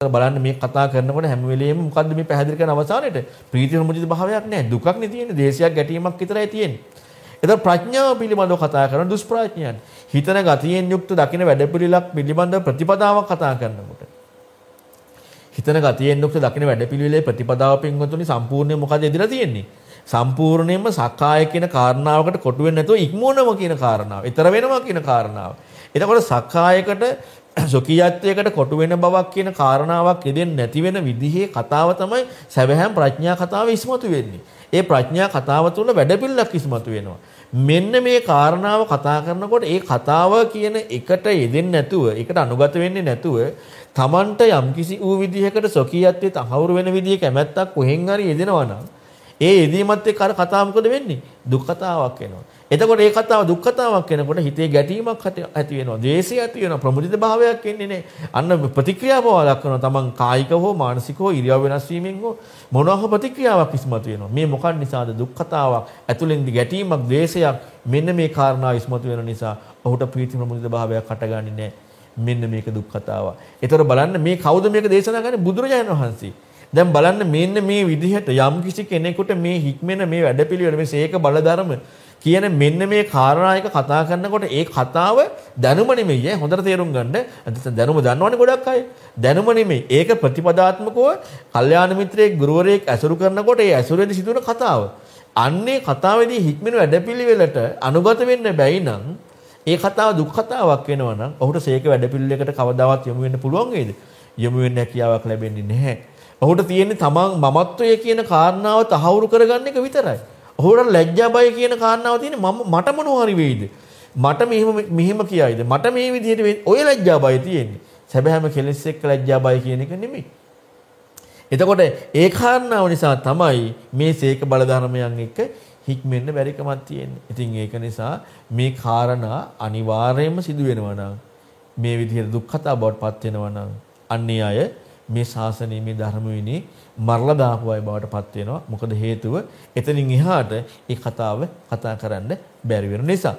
බලන්න මේ කතා කරනකොට හැම වෙලෙම මොකද්ද මේ පැහැදිලි කරන අවසානයේට ප්‍රීති ප්‍රමුදිත භාවයක් නැහැ දුකක් නේ තියෙන්නේ. දේශයක් ගැටීමක් විතරයි තියෙන්නේ. එතකොට ප්‍රඥාව පිළිබඳව කතා කරන දුෂ්ප්‍රඥයන් හිතන ගතියෙන් යුක්ත දකින වැඩපිළිලක් පිළිබඳව ප්‍රතිපදාවක් කතා කරනකොට. හිතන ගතියෙන් යුක්ත දකින වැඩපිළිවෙලේ ප්‍රතිපදාව පින්වතුනි සම්පූර්ණයෙන් මොකද ඉදලා තියෙන්නේ? සම්පූර්ණයෙන්ම සක්කාය කියන කාරණාවකට කොටු වෙන්නේ නැතුව ඉක්මවනවා කියන කාරණාව. ඊතර වෙනවා කියන කාරණාව. එතකොට සක්කායකට සොකියත්වයකට කොටු වෙන බවක් කියන කාරණාවක් ඉදෙන්නේ නැති වෙන විදිහේ කතාව තමයි සැබෑම ප්‍රඥා කතාව ඉස්මතු වෙන්නේ. ඒ ප්‍රඥා කතාව තුළ වැඩපිළිවෙලක් ඉස්මතු වෙනවා. මෙන්න මේ කාරණාව කතා කරනකොට ඒ කතාව කියන එකට යෙදෙන්නේ නැතුව, ඒකට අනුගත වෙන්නේ නැතුව Tamanට යම්කිසි ඌ විදිහකට සොකියත්වයේ තහවුරු වෙන විදිහේ කැමැත්තක් කොහෙන් හරි යෙදෙනවා නම් ඒ යෙදීමත් එක්ක අර කතාව මොකද වෙන්නේ? දුක් කතාවක් වෙනවා. එතකොට ඒ කතාව දුක් කතාවක් වෙනකොට හිතේ ගැටීමක් ඇති වෙනවා. ද්වේෂය ඇති වෙනවා. ප්‍රමුදිත භාවයක් එන්නේ නැහැ. අන්න ප්‍රතික්‍රියාව දක්වනවා. තමන් කායික හෝ මානසික හෝ ඉරියව් වෙනස් වීමෙන් හෝ මොනවා හෝ ප්‍රතික්‍රියාවක් ඉස්මතු වෙනවා. මේ මොකක් නිසාද දුක් කතාවක් ඇතුළෙන් ගැටීමක් ද්වේෂයක් මෙන්න මේ කාරණා ඉස්මතු වෙන නිසා ඔහුට ප්‍රීති ප්‍රමුදිත භාවයක් හටගන්නේ නැහැ. මෙන්න මේක දුක් කතාවක්. ඒතර බලන්න මේ කවුද මේක දේශනා කරන්නේ බුදුරජාණන් වහන්සේ. දැන් බලන්න මෙන්න මේ විදිහට යම් කිසි කෙනෙකුට මේ හික්මෙන මේ වැඩපිළිවෙල මේ සේක බලධර්ම කියන මෙන්න මේ කාරණා එක කතා කරනකොට ඒ කතාව දැනුම නෙමෙයි ඈ හොඳට තේරුම් ගන්න. දැනුම දන්නවනේ ගොඩක් අය. දැනුම නෙමෙයි. ඒක ප්‍රතිපදාත්මකව කල්යාණ මිත්‍රයෙක් ගුරුවරයෙක් ඇසුරු කරනකොට ඒ ඇසුරේදී සිදුවන කතාව. අන්නේ කතාවේදී හික්මෙන වැඩපිළිවෙලට අනුගත වෙන්න බැයි නම් ඒ කතාව දුක් කතාවක් වෙනවා නම් ඔහුට සේක වැඩපිළිවෙලකට කවදාවත් යොමු වෙන්න පුළුවන් වේද? යොමු වෙන්න හැකියාවක් ලැබෙන්නේ නැහැ. ඔහුට තියෙන්නේ තමන් මමත්වය කියන කාරණාව තහවුරු කරගන්න එක විතරයි. ඔහුට ලැජ්ජා බය කියන කාරණාව තියෙන්නේ මම මට මොනවා හරි වෙයිද? මට මෙහෙම මෙහෙම කියයිද? මට මේ විදිහට ඔය ලැජ්ජා බය තියෙන්නේ. සැබෑම කෙලෙස් එක්ක ලැජ්ජා බය කියන එක නෙමෙයි. එතකොට ඒ කාරණාව නිසා තමයි මේ සීක බලධර්මයන් එක්ක හික්මෙන්න බැරිකමක් තියෙන්නේ. ඉතින් ඒක නිසා මේ කාරණා අනිවාර්යයෙන්ම සිදු වෙනවා නම් මේ විදිහට දුක්ඛතා බවට පත් වෙනවා නම් අන්නේ අය මේ ශාසනීය මේ ධර්ම විනේ මරලා දාපු අය බවට පත් වෙනවා. මොකද හේතුව එතනින් එහාට ඒ කතාව කතා කරන්න බැරි වෙන නිසා.